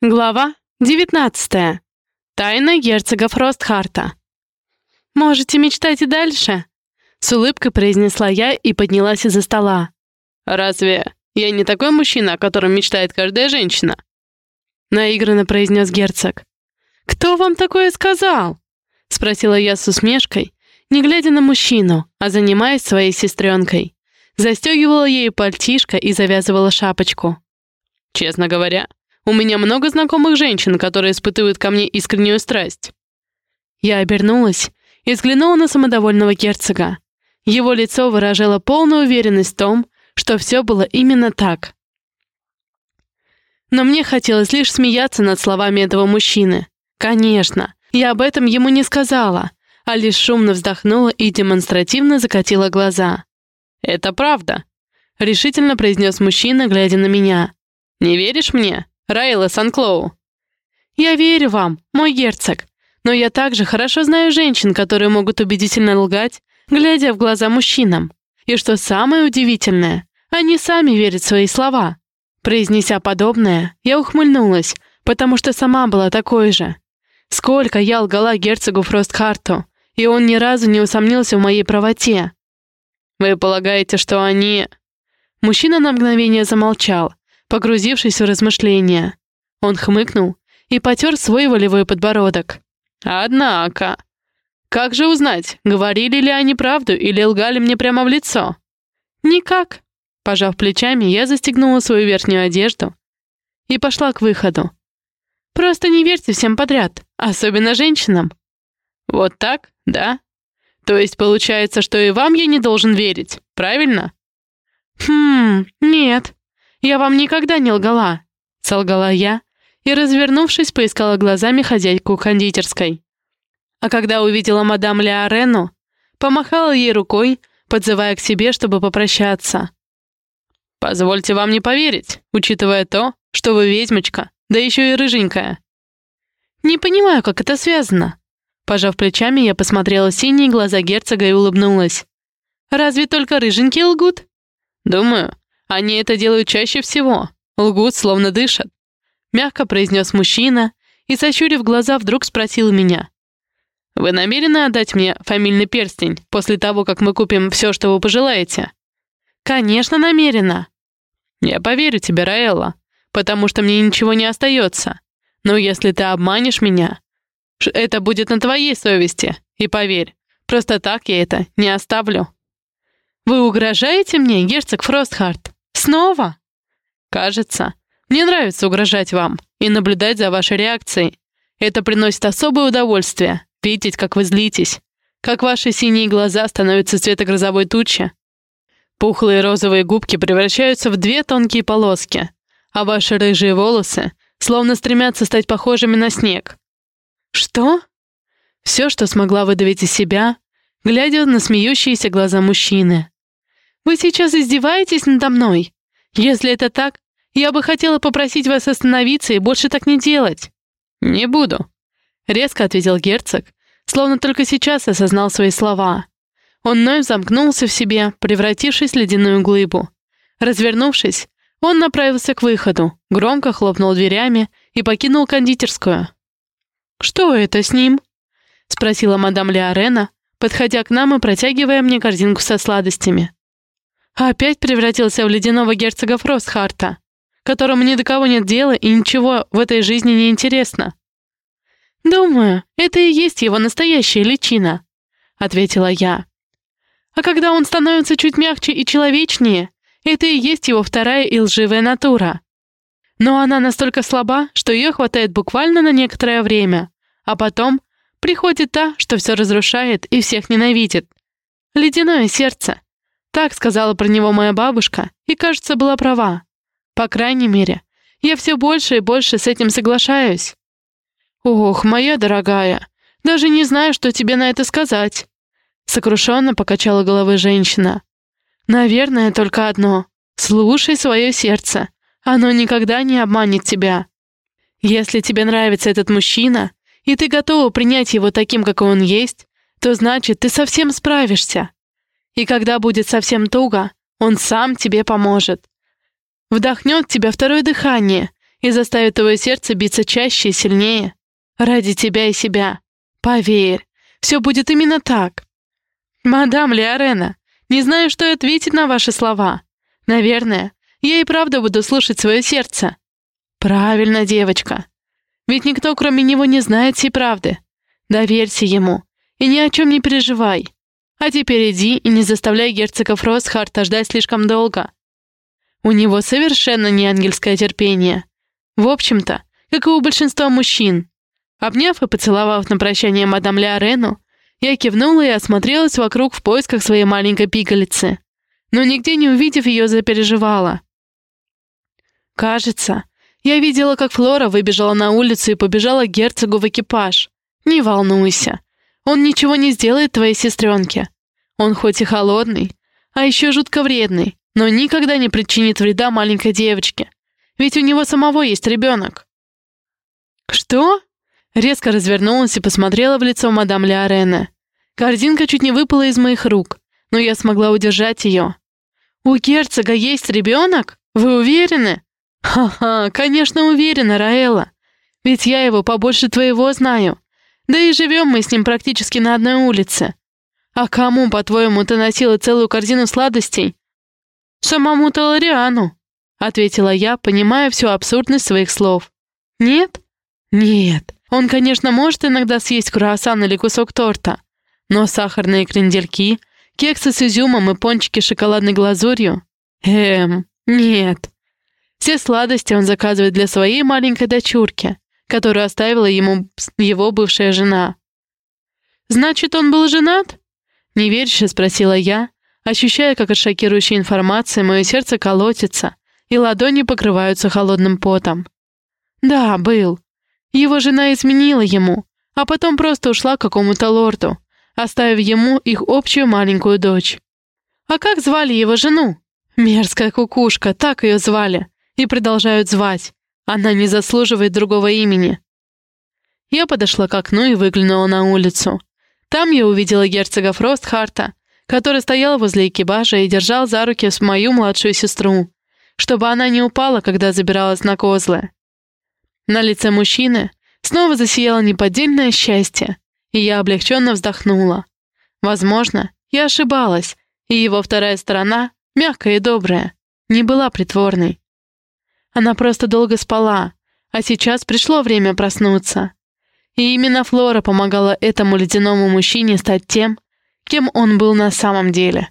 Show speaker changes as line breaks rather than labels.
Глава 19. Тайна герцога Фростхарта. «Можете мечтать и дальше», — с улыбкой произнесла я и поднялась из-за стола.
«Разве я не такой мужчина, о котором мечтает каждая женщина?»
Наигранно произнес герцог. «Кто вам такое сказал?» — спросила я с усмешкой, не глядя на мужчину, а занимаясь своей сестренкой. Застегивала ей пальтишко и завязывала шапочку.
«Честно говоря, у меня много знакомых женщин, которые испытывают ко мне искреннюю страсть».
Я обернулась и взглянула на самодовольного герцога. Его лицо выражало полную уверенность в том, что все было именно так. Но мне хотелось лишь смеяться над словами этого мужчины. Конечно, я об этом ему не сказала, а лишь шумно вздохнула и демонстративно закатила глаза.
«Это правда», —
решительно произнес мужчина, глядя на меня.
«Не веришь мне?» Райла Санклоу».
«Я верю вам, мой герцог, но я также хорошо знаю женщин, которые могут убедительно лгать, глядя в глаза мужчинам. И что самое удивительное, они сами верят в свои слова». Произнеся подобное, я ухмыльнулась, потому что сама была такой же. Сколько я лгала герцогу Фростхарту, и он ни разу не усомнился в моей правоте.
«Вы полагаете, что они...»
Мужчина на мгновение замолчал, погрузившись в размышления. Он хмыкнул и потер свой волевой подбородок.
«Однако, как же узнать, говорили ли они правду или лгали мне прямо в лицо?»
«Никак». Пожав плечами, я застегнула свою верхнюю одежду и пошла к выходу. «Просто не верьте всем подряд, особенно женщинам».
«Вот так, да? То есть получается, что и вам я не должен верить, правильно?»
«Хм, нет», «Я вам никогда не лгала», — солгала я и, развернувшись, поискала глазами хозяйку кондитерской. А когда увидела мадам Леорену, помахала ей рукой, подзывая к себе, чтобы попрощаться.
«Позвольте вам не поверить, учитывая то, что вы ведьмочка, да еще и рыженькая».
«Не понимаю, как это связано». Пожав плечами, я посмотрела синие глаза герцога и улыбнулась. «Разве только рыженькие лгут?»
«Думаю, они это делают чаще всего. Лгут, словно дышат. Мягко произнес мужчина и, сощурив глаза, вдруг спросил меня. «Вы намерены отдать мне фамильный перстень после того, как мы купим все, что вы пожелаете?»
«Конечно, намерена».
«Я поверю тебе, Раэлла, потому что мне ничего не остается. Но если ты обманешь меня, это будет на твоей совести, и поверь, просто так я это не оставлю».
«Вы угрожаете мне, герцог Фростхарт?» Снова?
Кажется. Мне нравится угрожать вам и наблюдать за вашей реакцией. Это приносит особое удовольствие, видеть, как вы злитесь, как ваши синие глаза становятся цвета грозовой тучи. Пухлые розовые губки превращаются в две тонкие полоски, а ваши рыжие волосы словно стремятся стать похожими на снег.
Что? Все, что смогла выдавить из себя, глядя на смеющиеся глаза мужчины. Вы сейчас издеваетесь надо мной? Если это так, я бы хотела попросить вас остановиться и больше так не делать».
«Не буду», — резко ответил герцог, словно только сейчас осознал свои слова. Он вновь замкнулся в себе, превратившись в ледяную глыбу. Развернувшись, он направился к выходу, громко хлопнул дверями и покинул кондитерскую.
«Что это с ним?» — спросила мадам Леорена, подходя к нам и протягивая мне корзинку со сладостями. Опять превратился в ледяного герцога Фростхарта, которому ни до кого нет дела и ничего в этой жизни не интересно. «Думаю, это и есть его настоящая личина», — ответила я. «А когда он становится чуть мягче и человечнее, это и есть его вторая и лживая натура. Но она настолько слаба, что ее хватает буквально на некоторое время, а потом приходит та, что все разрушает и всех ненавидит. Ледяное сердце. Так сказала про него моя бабушка, и, кажется, была права. По крайней мере, я все больше и больше с этим соглашаюсь. Ох, моя дорогая, даже не знаю, что тебе на это сказать. Сокрушенно покачала головой женщина. Наверное, только одно. Слушай свое сердце. Оно никогда не обманет тебя. Если тебе нравится этот мужчина, и ты готова принять его таким, какой он есть, то значит, ты совсем справишься. И когда будет совсем туго, он сам тебе поможет. Вдохнет тебя второе дыхание и заставит твое сердце биться чаще и сильнее. Ради тебя и себя. Поверь, все будет именно так. Мадам Леорена, не знаю, что ответить на ваши слова. Наверное, я и правда буду слушать свое сердце. Правильно, девочка. Ведь никто, кроме него, не знает всей правды. Доверься ему и ни о чем не переживай. А теперь иди и не заставляй герцога Фросхарта ждать слишком долго. У него совершенно не ангельское терпение. В общем-то, как и у большинства мужчин. Обняв и поцеловав на прощание мадам Леорену, я кивнула и осмотрелась вокруг в поисках своей маленькой пигалицы, но нигде не увидев ее, запереживала. Кажется, я видела, как Флора выбежала на улицу и побежала к герцогу в экипаж. Не волнуйся, он ничего не сделает твоей сестренке. Он хоть и холодный, а еще жутко вредный, но никогда не причинит вреда маленькой девочке. Ведь у него самого есть ребенок. Что? Резко развернулась и посмотрела в лицо мадам Леорене. Корзинка чуть не выпала из моих рук, но я смогла удержать ее. «У герцога есть ребенок? Вы уверены?» «Ха-ха, конечно, уверена, Раэла. Ведь я его побольше твоего знаю. Да и живем мы с ним практически на одной улице. А кому, по-твоему, ты носила целую корзину сладостей?» «Самому Талариану», — ответила я, понимая всю абсурдность своих слов. «Нет?» «Нет. Он, конечно, может иногда съесть круассан или кусок торта, но сахарные крендельки, кексы с изюмом и пончики с шоколадной глазурью? Эм, нет. Все сладости он заказывает для своей маленькой дочурки, которую оставила ему его бывшая жена. «Значит, он был женат?» Неверяще спросила я, ощущая, как от шокирующей информации мое сердце колотится, и ладони покрываются холодным потом. «Да, был. Его жена изменила ему, а потом просто ушла к какому-то лорду, оставив ему их общую маленькую дочь. А как звали его жену? Мерзкая кукушка, так ее звали, и продолжают звать. Она не заслуживает другого имени. Я подошла к окну и выглянула на улицу. Там я увидела герцога Фростхарта, который стоял возле экипажа и держал за руки мою младшую сестру, чтобы она не упала, когда забиралась на козлы. На лице мужчины снова засияло неподдельное счастье, и я облегченно вздохнула. Возможно, я ошибалась, и его вторая сторона, мягкая и добрая, не была притворной. Она просто долго спала, а сейчас пришло время проснуться. И именно Флора помогала этому ледяному мужчине стать тем, кем он был на самом деле.